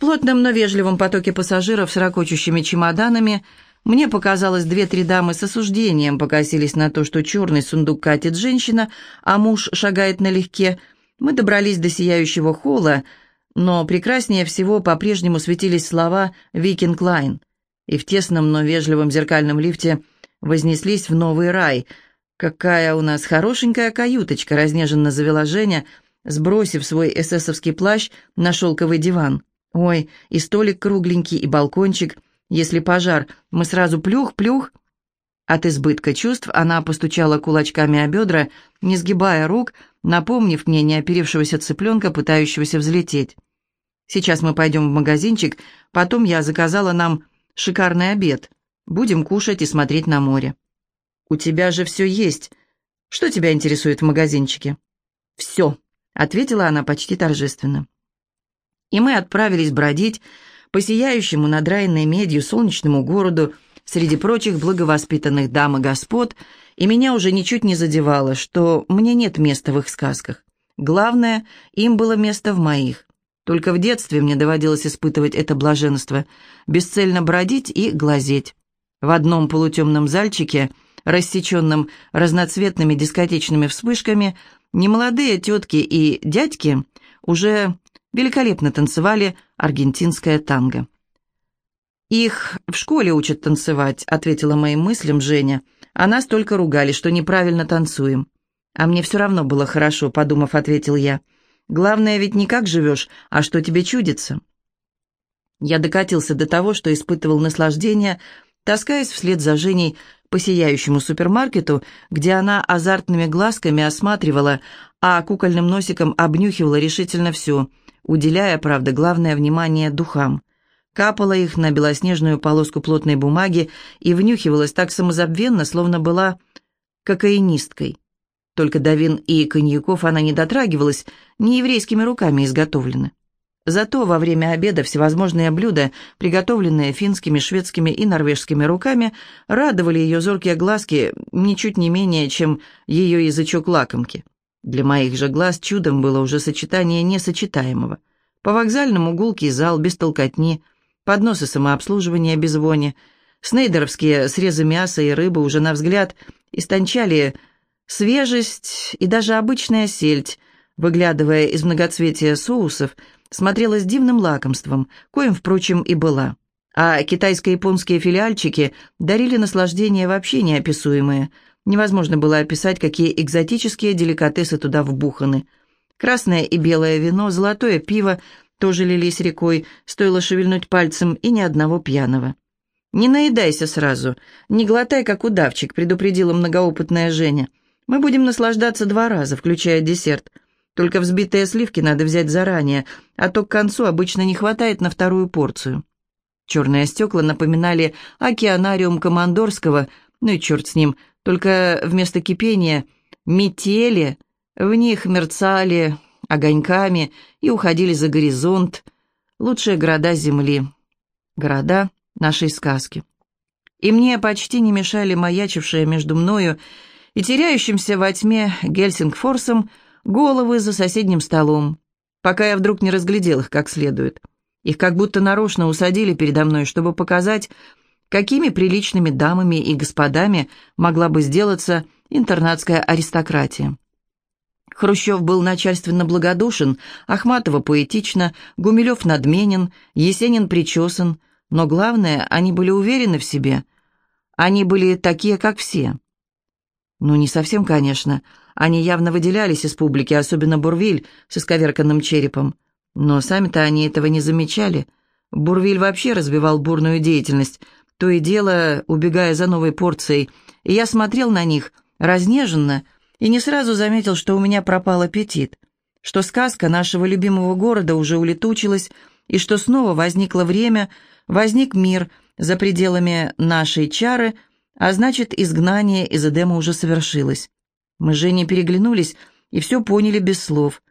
плотном, но вежливом потоке пассажиров с рокочущими чемоданами мне показалось, две-три дамы с осуждением покосились на то, что черный сундук катит женщина, а муж шагает налегке. Мы добрались до сияющего холла, но прекраснее всего по-прежнему светились слова «Viking Line», и в тесном, но вежливом зеркальном лифте вознеслись в новый рай. «Какая у нас хорошенькая каюточка!» — разнеженно завела Женя, сбросив свой эсэсовский плащ на шелковый диван. «Ой, и столик кругленький, и балкончик. Если пожар, мы сразу плюх-плюх». От избытка чувств она постучала кулачками о бедра, не сгибая рук, напомнив мне неоперившегося цыпленка, пытающегося взлететь. «Сейчас мы пойдем в магазинчик, потом я заказала нам шикарный обед. Будем кушать и смотреть на море». «У тебя же все есть. Что тебя интересует в магазинчике?» «Все», — ответила она почти торжественно. И мы отправились бродить по сияющему надраенной медью солнечному городу среди прочих благовоспитанных дам и господ, и меня уже ничуть не задевало, что мне нет места в их сказках. Главное, им было место в моих. Только в детстве мне доводилось испытывать это блаженство, бесцельно бродить и глазеть. В одном полутемном зальчике, рассеченном разноцветными дискотечными вспышками, немолодые тетки и дядьки уже великолепно танцевали аргентинское танго. «Их в школе учат танцевать», — ответила моим мыслям Женя. «А нас только ругали, что неправильно танцуем». «А мне все равно было хорошо», — подумав, ответил я. «Главное ведь не как живешь, а что тебе чудится». Я докатился до того, что испытывал наслаждение, таскаясь вслед за Женей по сияющему супермаркету, где она азартными глазками осматривала, а кукольным носиком обнюхивала решительно все, уделяя, правда, главное внимание духам капала их на белоснежную полоску плотной бумаги и внюхивалась так самозабвенно, словно была кокаинисткой. Только до вин и коньяков она не дотрагивалась, не еврейскими руками изготовлены. Зато во время обеда всевозможные блюда, приготовленные финскими, шведскими и норвежскими руками, радовали ее зоркие глазки ничуть не менее, чем ее язычок лакомки. Для моих же глаз чудом было уже сочетание несочетаемого. По вокзальному гулкий зал без толкотни, подносы самообслуживания без вони, снейдеровские срезы мяса и рыбы уже на взгляд истончали свежесть и даже обычная сельдь, выглядывая из многоцветия соусов, смотрелась дивным лакомством, коим, впрочем, и была. А китайско-японские филиальчики дарили наслаждение вообще неописуемое. Невозможно было описать, какие экзотические деликатесы туда вбуханы. Красное и белое вино, золотое пиво, тоже лились рекой, стоило шевельнуть пальцем, и ни одного пьяного. «Не наедайся сразу, не глотай, как удавчик», — предупредила многоопытная Женя. «Мы будем наслаждаться два раза, включая десерт. Только взбитые сливки надо взять заранее, а то к концу обычно не хватает на вторую порцию». Черные стекла напоминали океанариум Командорского, ну и черт с ним, только вместо кипения метели, в них мерцали огоньками и уходили за горизонт, лучшие города Земли, города нашей сказки. И мне почти не мешали маячившие между мною и теряющимся во тьме Гельсингфорсом головы за соседним столом, пока я вдруг не разглядел их как следует. Их как будто нарочно усадили передо мной, чтобы показать, какими приличными дамами и господами могла бы сделаться интернатская аристократия. Хрущев был начальственно благодушен, Ахматова поэтично, Гумилев надменен, Есенин причесан, но главное, они были уверены в себе. Они были такие, как все. Ну, не совсем, конечно. Они явно выделялись из публики, особенно Бурвиль с исковерканным черепом. Но сами-то они этого не замечали. Бурвиль вообще развивал бурную деятельность, то и дело убегая за новой порцией, и я смотрел на них разнеженно, и не сразу заметил, что у меня пропал аппетит, что сказка нашего любимого города уже улетучилась, и что снова возникло время, возник мир за пределами нашей чары, а значит, изгнание из Эдема уже совершилось. Мы с Женей переглянулись и все поняли без слов.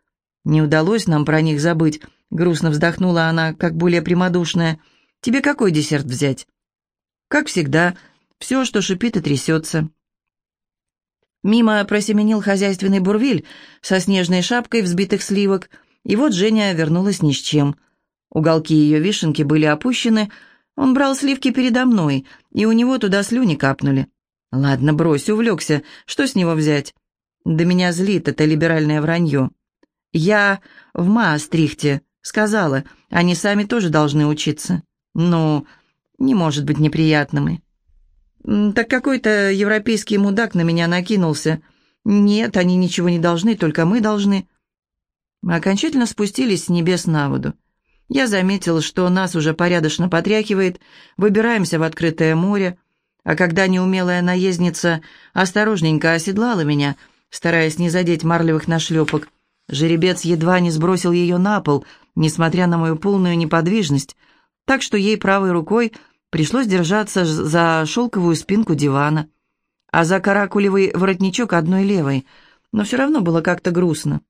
Не удалось нам про них забыть, грустно вздохнула она, как более прямодушная. «Тебе какой десерт взять?» «Как всегда, все, что шипит и трясется». Мимо просеменил хозяйственный бурвиль со снежной шапкой взбитых сливок, и вот Женя вернулась ни с чем. Уголки ее вишенки были опущены, он брал сливки передо мной, и у него туда слюни капнули. Ладно, брось, увлекся, что с него взять? Да меня злит это либеральное вранье. Я в Маастрихте сказала, они сами тоже должны учиться. Ну, не может быть неприятными. Так какой-то европейский мудак на меня накинулся. Нет, они ничего не должны, только мы должны. Мы окончательно спустились с небес на воду. Я заметил, что нас уже порядочно потряхивает, выбираемся в открытое море, а когда неумелая наездница осторожненько оседлала меня, стараясь не задеть марлевых нашлепок, жеребец едва не сбросил ее на пол, несмотря на мою полную неподвижность, так что ей правой рукой пришлось держаться за шелковую спинку дивана, а за каракулевый воротничок одной левой, но все равно было как-то грустно.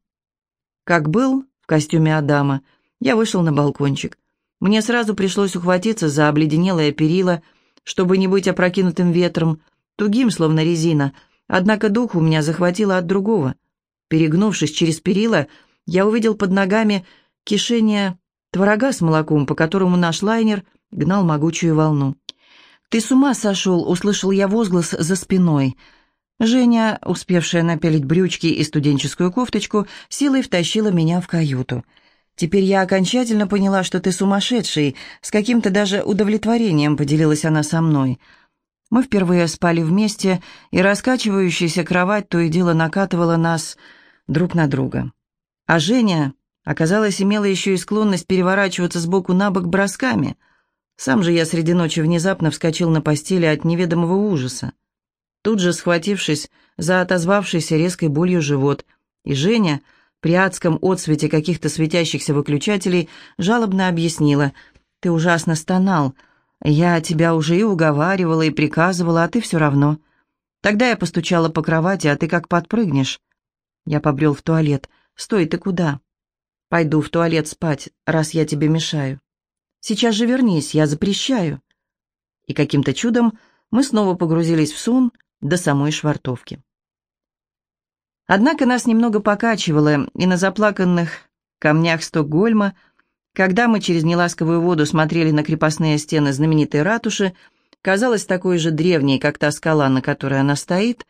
Как был в костюме Адама, я вышел на балкончик. Мне сразу пришлось ухватиться за обледенелое перила, чтобы не быть опрокинутым ветром, тугим, словно резина, однако дух у меня захватило от другого. Перегнувшись через перила, я увидел под ногами кишение творога с молоком, по которому наш лайнер гнал могучую волну. «Ты с ума сошел!» — услышал я возглас за спиной. Женя, успевшая напялить брючки и студенческую кофточку, силой втащила меня в каюту — Теперь я окончательно поняла, что ты сумасшедший. С каким-то даже удовлетворением поделилась она со мной. Мы впервые спали вместе, и раскачивающаяся кровать то и дело накатывала нас друг на друга. А Женя, оказалось, имела еще и склонность переворачиваться с боку на бок бросками. Сам же я среди ночи внезапно вскочил на постели от неведомого ужаса. Тут же схватившись за отозвавшийся резкой болью живот, и Женя при адском отсвете каких-то светящихся выключателей жалобно объяснила. «Ты ужасно стонал. Я тебя уже и уговаривала, и приказывала, а ты все равно. Тогда я постучала по кровати, а ты как подпрыгнешь». Я побрел в туалет. «Стой, ты куда?» «Пойду в туалет спать, раз я тебе мешаю». «Сейчас же вернись, я запрещаю». И каким-то чудом мы снова погрузились в сон до самой швартовки. Однако нас немного покачивало, и на заплаканных камнях Стокгольма, когда мы через неласковую воду смотрели на крепостные стены знаменитой ратуши, казалось такой же древней, как та скала, на которой она стоит,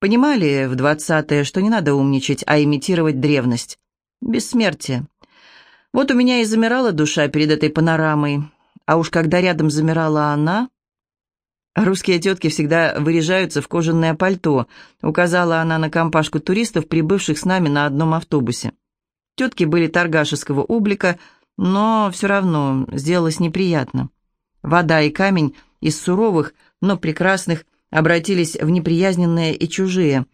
понимали в двадцатые, что не надо умничать, а имитировать древность. Бессмертие. Вот у меня и замирала душа перед этой панорамой, а уж когда рядом замирала она... «Русские тетки всегда выряжаются в кожаное пальто», указала она на компашку туристов, прибывших с нами на одном автобусе. Тетки были торгашеского облика, но все равно сделалось неприятно. Вода и камень из суровых, но прекрасных обратились в неприязненные и чужие.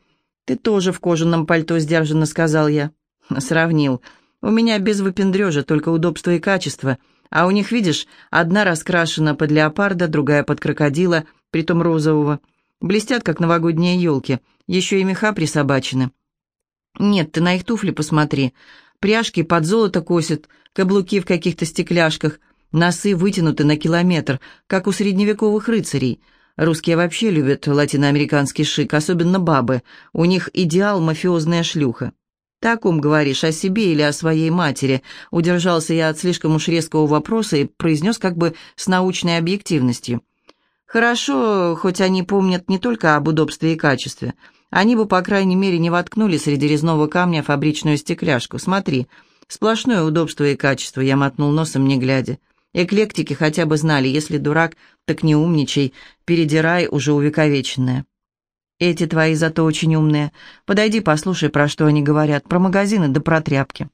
«Ты тоже в кожаном пальто сдержанно», — сказал я. Сравнил. «У меня без выпендрежа, только удобство и качество. А у них, видишь, одна раскрашена под леопарда, другая под крокодила, притом розового. Блестят, как новогодние елки, еще и меха присобачены. Нет, ты на их туфли посмотри. Пряжки под золото косят, каблуки в каких-то стекляшках, носы вытянуты на километр, как у средневековых рыцарей. Русские вообще любят латиноамериканский шик, особенно бабы. У них идеал мафиозная шлюха. «Так ум говоришь, о себе или о своей матери?» Удержался я от слишком уж резкого вопроса и произнес как бы с научной объективностью. «Хорошо, хоть они помнят не только об удобстве и качестве. Они бы, по крайней мере, не воткнули среди резного камня фабричную стекляшку. Смотри, сплошное удобство и качество», — я мотнул носом, не глядя. Эклектики хотя бы знали, если дурак, так не умничай, передирай уже увековеченное. Эти твои зато очень умные. Подойди, послушай, про что они говорят. Про магазины да про тряпки.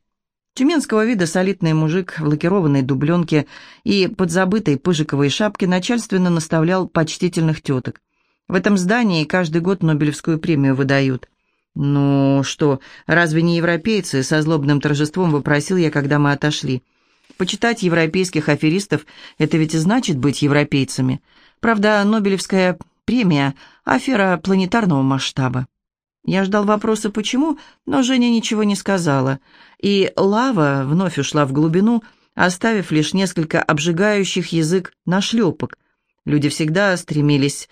Тюменского вида солидный мужик в лакированной дубленке и подзабытой пыжиковой шапке начальственно наставлял почтительных теток. В этом здании каждый год Нобелевскую премию выдают. «Ну что, разве не европейцы?» — со злобным торжеством вопросил я, когда мы отошли. «Почитать европейских аферистов — это ведь и значит быть европейцами. Правда, Нобелевская премия — афера планетарного масштаба. Я ждал вопроса «почему?», но Женя ничего не сказала, и лава вновь ушла в глубину, оставив лишь несколько обжигающих язык нашлепок. Люди всегда стремились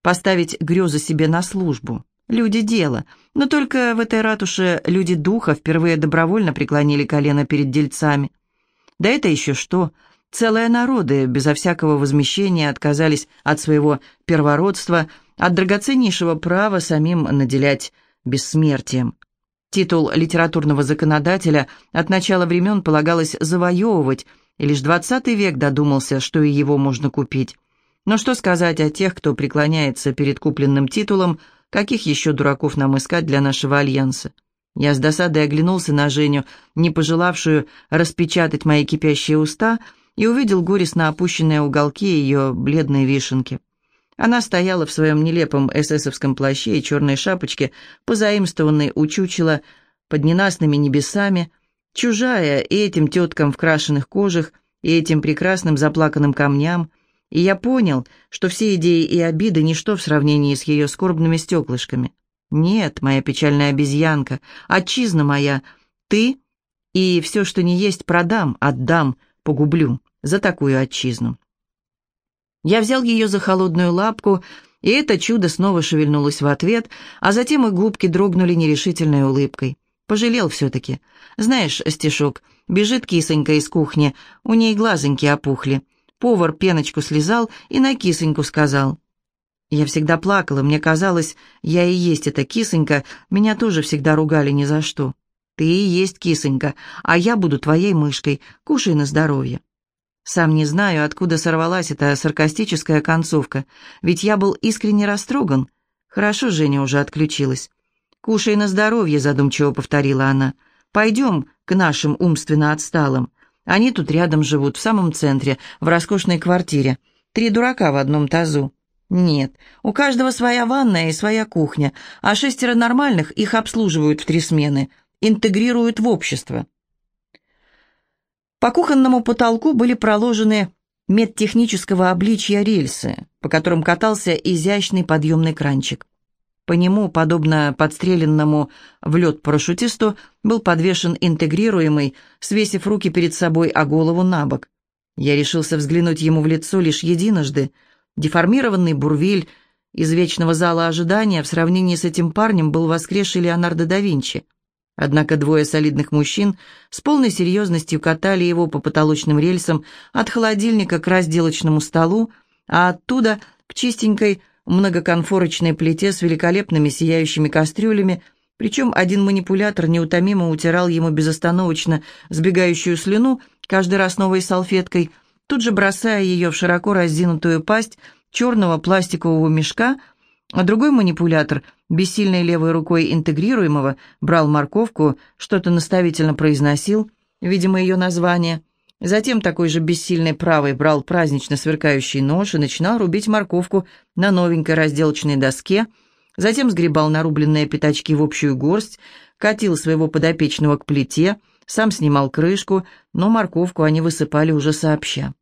поставить грезы себе на службу. Люди дела, но только в этой ратуше люди духа впервые добровольно преклонили колено перед дельцами. Да это еще что? Целые народы безо всякого возмещения отказались от своего первородства, от драгоценнейшего права самим наделять бессмертием. Титул литературного законодателя от начала времен полагалось завоевывать, и лишь XX век додумался, что и его можно купить. Но что сказать о тех, кто преклоняется перед купленным титулом, каких еще дураков нам искать для нашего альянса? Я с досадой оглянулся на Женю, не пожелавшую распечатать мои кипящие уста, и увидел горестно опущенные уголки ее бледной вишенки. Она стояла в своем нелепом эсэсовском плаще и черной шапочке, позаимствованной у чучела под ненастными небесами, чужая и этим теткам в крашеных кожах, и этим прекрасным заплаканным камням, и я понял, что все идеи и обиды — ничто в сравнении с ее скорбными стеклышками. Нет, моя печальная обезьянка, отчизна моя, ты и все, что не есть, продам, отдам, погублю за такую отчизну. Я взял ее за холодную лапку, и это чудо снова шевельнулось в ответ, а затем и губки дрогнули нерешительной улыбкой. Пожалел все-таки. Знаешь, стишок, бежит кисонька из кухни, у ней глазоньки опухли. Повар пеночку слезал и на кисоньку сказал. Я всегда плакала, мне казалось, я и есть эта кисонька, меня тоже всегда ругали ни за что. Ты и есть кисонька, а я буду твоей мышкой, кушай на здоровье. Сам не знаю, откуда сорвалась эта саркастическая концовка, ведь я был искренне растроган. Хорошо, Женя уже отключилась. «Кушай на здоровье», — задумчиво повторила она. «Пойдем к нашим умственно отсталым. Они тут рядом живут, в самом центре, в роскошной квартире. Три дурака в одном тазу». «Нет, у каждого своя ванная и своя кухня, а шестеро нормальных их обслуживают в три смены, интегрируют в общество». По кухонному потолку были проложены медтехнического обличья рельсы, по которым катался изящный подъемный кранчик. По нему, подобно подстреленному в лед парашютисту, был подвешен интегрируемый, свесив руки перед собой, а голову на бок. Я решился взглянуть ему в лицо лишь единожды. Деформированный бурвиль из вечного зала ожидания в сравнении с этим парнем был воскресший Леонардо да Винчи. Однако двое солидных мужчин с полной серьезностью катали его по потолочным рельсам от холодильника к разделочному столу, а оттуда к чистенькой многоконфорочной плите с великолепными сияющими кастрюлями, причем один манипулятор неутомимо утирал ему безостановочно сбегающую слюну, каждый раз новой салфеткой, тут же бросая ее в широко раздинутую пасть черного пластикового мешка – а другой манипулятор, бессильной левой рукой интегрируемого, брал морковку, что-то наставительно произносил, видимо, ее название. Затем такой же бессильной правой брал празднично сверкающий нож и начинал рубить морковку на новенькой разделочной доске, затем сгребал нарубленные пятачки в общую горсть, катил своего подопечного к плите, сам снимал крышку, но морковку они высыпали уже сообща.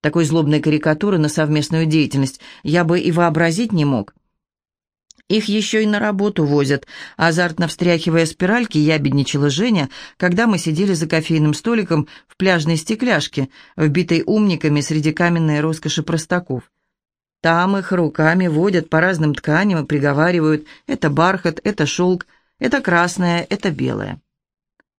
Такой злобной карикатуры на совместную деятельность я бы и вообразить не мог. Их еще и на работу возят. Азартно встряхивая спиральки, ябедничала Женя, когда мы сидели за кофейным столиком в пляжной стекляшке, вбитой умниками среди каменной роскоши простаков. Там их руками водят по разным тканям и приговаривают «это бархат, это шелк, это красное, это белое».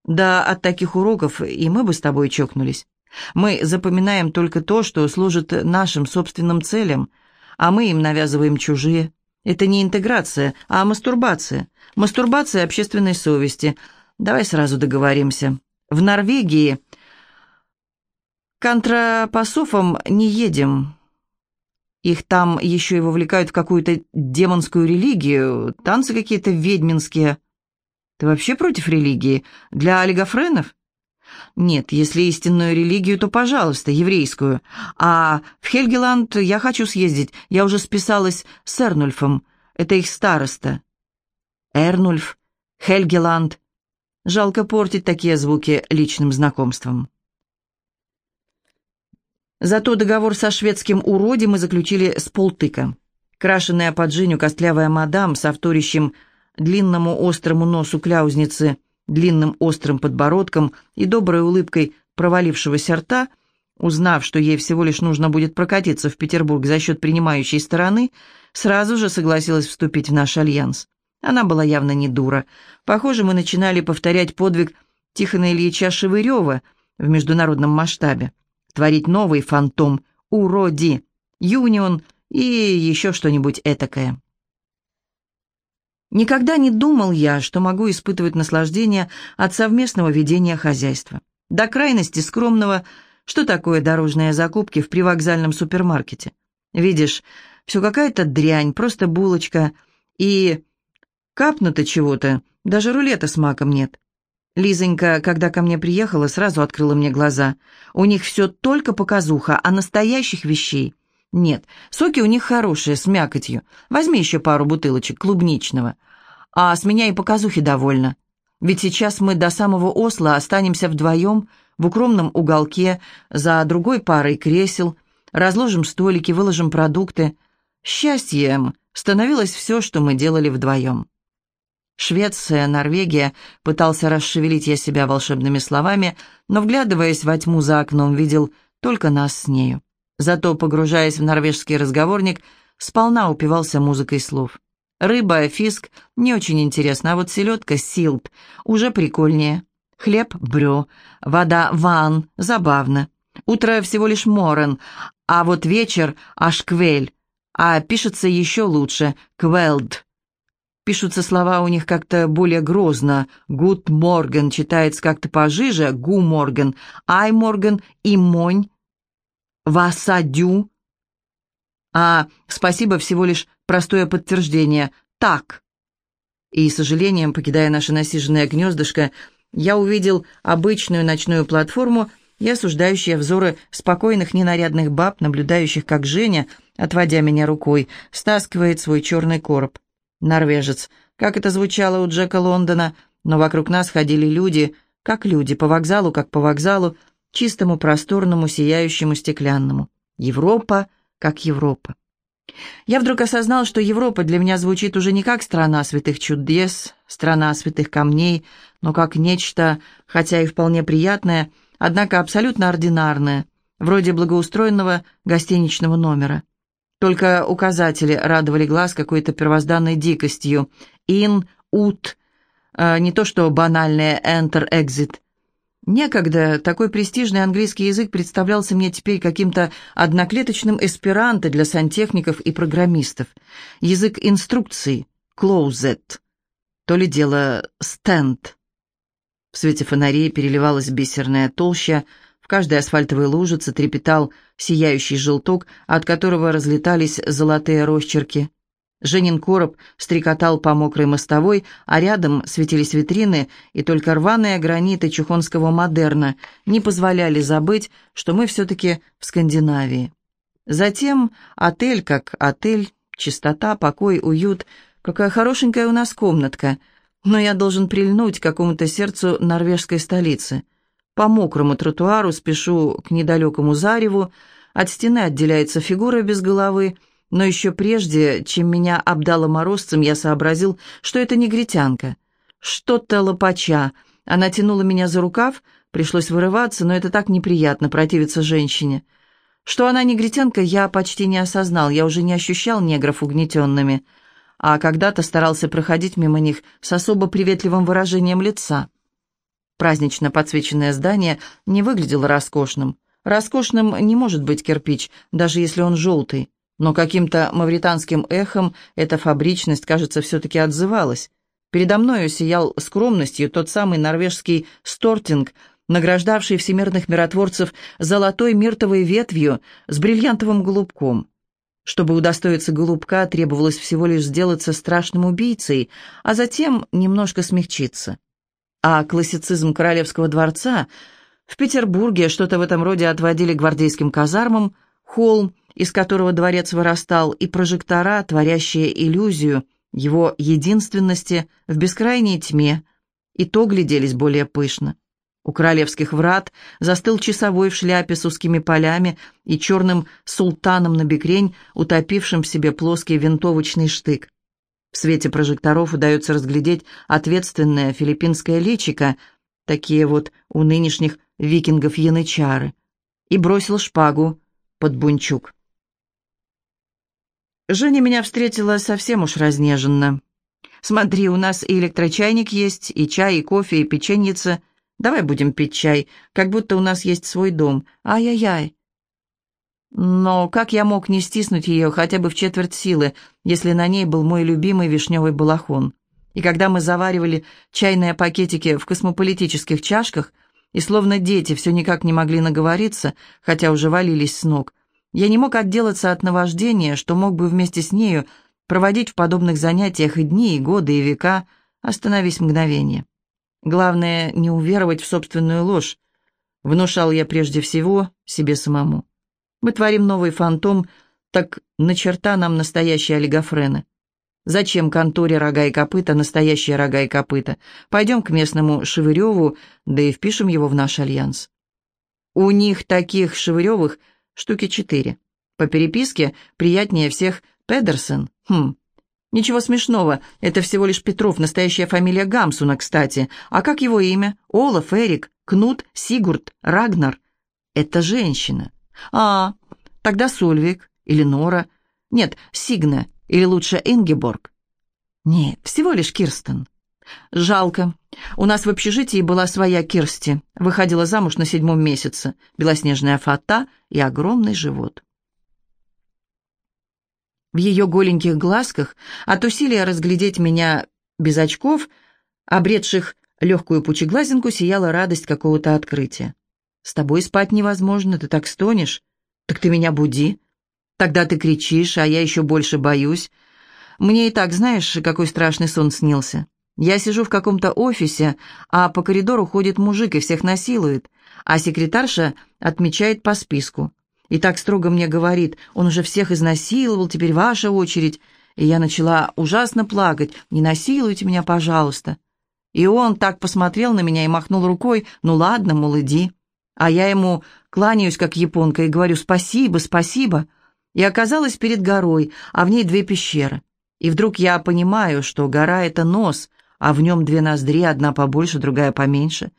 Да, от таких уроков и мы бы с тобой чокнулись. Мы запоминаем только то, что служит нашим собственным целям, а мы им навязываем чужие. Это не интеграция, а мастурбация. Мастурбация общественной совести. Давай сразу договоримся. В Норвегии контрапасофом не едем. Их там еще и вовлекают в какую-то демонскую религию, танцы какие-то ведьминские. Ты вообще против религии? Для олигофренов? Нет, если истинную религию, то, пожалуйста, еврейскую. А в Хельгеланд я хочу съездить. Я уже списалась с Эрнульфом. Это их староста. Эрнульф, Хельгеланд. Жалко портить такие звуки личным знакомством. Зато договор со шведским уроди мы заключили с полтыка. Крашенная под Женю костлявая мадам с авторищем длинному острому носу кляузницы – длинным острым подбородком и доброй улыбкой провалившегося рта, узнав, что ей всего лишь нужно будет прокатиться в Петербург за счет принимающей стороны, сразу же согласилась вступить в наш альянс. Она была явно не дура. Похоже, мы начинали повторять подвиг Тихона Ильича Шевырева, в международном масштабе. Творить новый фантом, уроди, юнион и еще что-нибудь этакое. Никогда не думал я, что могу испытывать наслаждение от совместного ведения хозяйства. До крайности скромного, что такое дорожные закупки в привокзальном супермаркете. Видишь, все какая-то дрянь, просто булочка, и капнуто чего-то, даже рулета с маком нет. Лизонька, когда ко мне приехала, сразу открыла мне глаза. У них все только показуха, а настоящих вещей нет. Соки у них хорошие, с мякотью. Возьми еще пару бутылочек клубничного. А с меня и показухи довольно. Ведь сейчас мы до самого Осла останемся вдвоем в укромном уголке за другой парой кресел, разложим столики, выложим продукты. Счастьем становилось все, что мы делали вдвоем. Швеция, Норвегия, пытался расшевелить я себя волшебными словами, но, вглядываясь во тьму за окном, видел только нас с нею. Зато, погружаясь в норвежский разговорник, сполна упивался музыкой слов. Рыба, фиск — не очень интересно, а вот селедка, силт, уже прикольнее. Хлеб — brød, вода — ван, забавно. Утро всего лишь morgen, а вот вечер — аж kveld, а пишется еще лучше — kveld. Пишутся слова у них как-то более грозно. «God morgen» читается как-то пожиже, «Go morgen», «Ай morgen» и «Монь». «Hva sa du». А «спасибо» всего лишь простое подтверждение «так». И, с сожалением, покидая наше насиженное гнездышко, я увидел обычную ночную платформу и осуждающие взоры спокойных ненарядных баб, наблюдающих, как Женя, отводя меня рукой, стаскивает свой черный короб. Норвежец, как это звучало у Джека Лондона, но вокруг нас ходили люди, как люди, по вокзалу, как по вокзалу, чистому, просторному, сияющему, стеклянному. Европа, как Европа. Я вдруг осознал, что Европа для меня звучит уже не как страна святых чудес, страна святых камней, но как нечто, хотя и вполне приятное, однако абсолютно ординарное, вроде благоустроенного гостиничного номера. Только указатели радовали глаз какой-то первозданной дикостью. «In», «ut», э, не то что банальное «enter», «exit». Некогда такой престижный английский язык представлялся мне теперь каким-то одноклеточным эсперанто для сантехников и программистов. Язык инструкций, closet, то ли дело stand. В свете фонарей переливалась бисерная толща, в каждой асфальтовой лужице трепетал сияющий желток, от которого разлетались золотые росчерки. Женин короб стрекотал по мокрой мостовой, а рядом светились витрины, и только рваные граниты чухонского модерна не позволяли забыть, что мы все-таки в Скандинавии. Затем отель как отель, чистота, покой, уют. Какая хорошенькая у нас комнатка. Но я должен прильнуть к какому-то сердцу норвежской столицы. По мокрому тротуару спешу к недалекому зареву, от стены отделяется фигура без головы — но еще прежде, чем меня обдало морозцем, я сообразил, что это негритянка. Что-то лопача. Она тянула меня за рукав, пришлось вырываться, но это так неприятно противиться женщине. Что она негритянка, я почти не осознал, я уже не ощущал негров угнетенными, а когда-то старался проходить мимо них с особо приветливым выражением лица. Празднично подсвеченное здание не выглядело роскошным. Роскошным не может быть кирпич, даже если он желтый но каким-то мавританским эхом эта фабричность, кажется, все-таки отзывалась. Передо мною сиял скромностью тот самый норвежский стортинг, награждавший всемирных миротворцев золотой миртовой ветвью с бриллиантовым голубком. Чтобы удостоиться голубка, требовалось всего лишь сделаться страшным убийцей, а затем немножко смягчиться. А классицизм королевского дворца в Петербурге что-то в этом роде отводили гвардейским казармам, холм, из которого дворец вырастал, и прожектора, творящие иллюзию его единственности в бескрайней тьме, и то гляделись более пышно. У королевских врат застыл часовой в шляпе с узкими полями и черным султаном на бекрень, утопившим в себе плоский винтовочный штык. В свете прожекторов удается разглядеть ответственное филиппинское личико, такие вот у нынешних викингов янычары, и бросил шпагу под бунчук. Женя меня встретила совсем уж разнеженно. «Смотри, у нас и электрочайник есть, и чай, и кофе, и печеньица. Давай будем пить чай, как будто у нас есть свой дом. Ай-яй-яй. Но как я мог не стиснуть ее хотя бы в четверть силы, если на ней был мой любимый вишневый балахон? И когда мы заваривали чайные пакетики в космополитических чашках, и словно дети все никак не могли наговориться, хотя уже валились с ног, я не мог отделаться от наваждения, что мог бы вместе с нею проводить в подобных занятиях и дни, и годы, и века, остановись мгновение. Главное, не уверовать в собственную ложь, внушал я прежде всего себе самому. Мы творим новый фантом, так на черта нам настоящие олигофрены. Зачем конторе рога и копыта, настоящие рога и копыта? Пойдем к местному Шевыреву, да и впишем его в наш альянс. У них таких Шевыревых штуки четыре. По переписке приятнее всех Педерсон. Хм, ничего смешного, это всего лишь Петров, настоящая фамилия Гамсуна, кстати. А как его имя? Олаф, Эрик, Кнут, Сигурд, Рагнар. Это женщина. А, тогда Сольвик или Нора. Нет, Сигна или лучше Ингеборг. Нет, всего лишь Кирстен. Жалко. У нас в общежитии была своя Кирсти. Выходила замуж на седьмом месяце. Белоснежная фата и огромный живот. В ее голеньких глазках от усилия разглядеть меня без очков, обретших легкую пучеглазинку, сияла радость какого-то открытия. «С тобой спать невозможно, ты так стонешь. Так ты меня буди. Тогда ты кричишь, а я еще больше боюсь. Мне и так, знаешь, какой страшный сон снился. Я сижу в каком-то офисе, а по коридору ходит мужик и всех насилует, а секретарша отмечает по списку. И так строго мне говорит, он уже всех изнасиловал, теперь ваша очередь. И я начала ужасно плакать, не насилуйте меня, пожалуйста. И он так посмотрел на меня и махнул рукой, ну ладно, мол, иди. А я ему кланяюсь, как японка, и говорю «спасибо, спасибо». И оказалась перед горой, а в ней две пещеры. И вдруг я понимаю, что гора — это нос, а в нем две ноздри, одна побольше, другая поменьше.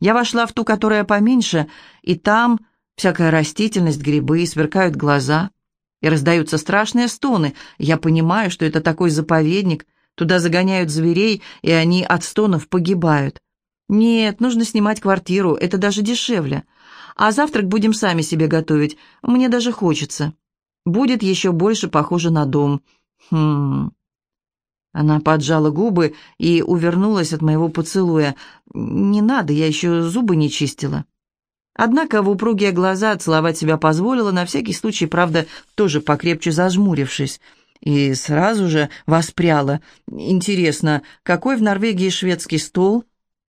Я вошла в ту, которая поменьше, и там всякая растительность, грибы, сверкают глаза, и раздаются страшные стоны. Я понимаю, что это такой заповедник, туда загоняют зверей, и они от стонов погибают. Нет, нужно снимать квартиру, это даже дешевле. А завтрак будем сами себе готовить, мне даже хочется. Будет еще больше похоже на дом. Хм... Она поджала губы и увернулась от моего поцелуя. «Не надо, я еще зубы не чистила». Однако в упругие глаза целовать себя позволила, на всякий случай, правда, тоже покрепче зажмурившись. И сразу же воспряла. «Интересно, какой в Норвегии шведский стол?»